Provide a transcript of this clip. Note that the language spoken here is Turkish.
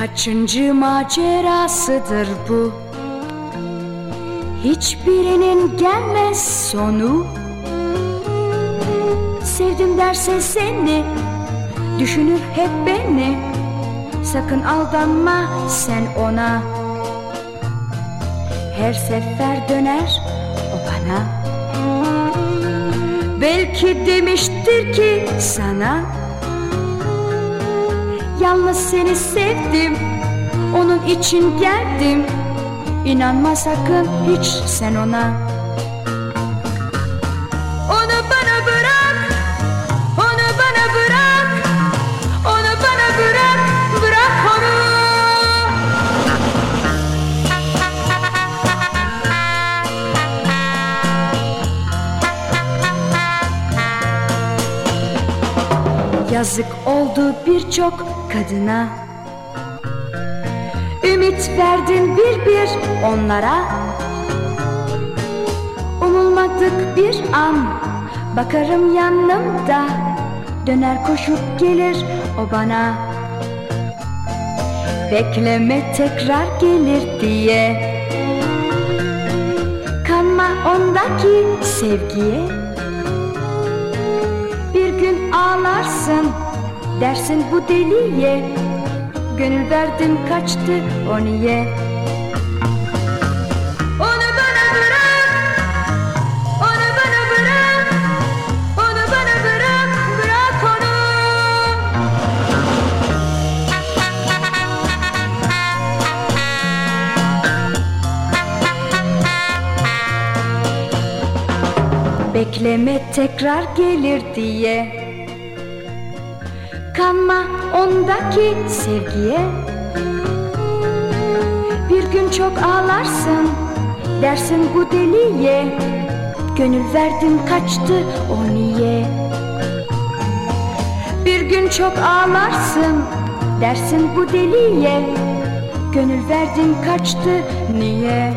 Kaçıncı macerasıdır bu? Hiçbirinin gelmez sonu. Sevdim derse seni Düşünür hep beni. Sakın aldanma sen ona. Her sefer döner o bana. Belki demiştir ki sana Yalnız seni sevdim Onun için geldim. İnanma sakın hiç sen ona. Onu bana bırak Onu bana bırak Onu bana bırak Bırak onu. Yazık oldu birçok kadına. Ümit verdin bir bir onlara. Umulmadık bir an. Bakarım yanımda. Döner koşup gelir o bana. Bekleme tekrar gelir diye. Kanma ondaki sevgiye. Bir gün ağlarsın Dersin bu deliye Gönül verdim kaçtı o niye? Onu bana bırak Onu bana bırak Onu bana bırak Bırak onu. Bekleme tekrar gelir diye Kanma ondaki sevgiye. Bir gün çok ağlarsın Dersin bu deliye. Gönül verdim kaçtı o niye? Bir gün çok ağlarsın Dersin bu deliye. Gönül verdin kaçtı niye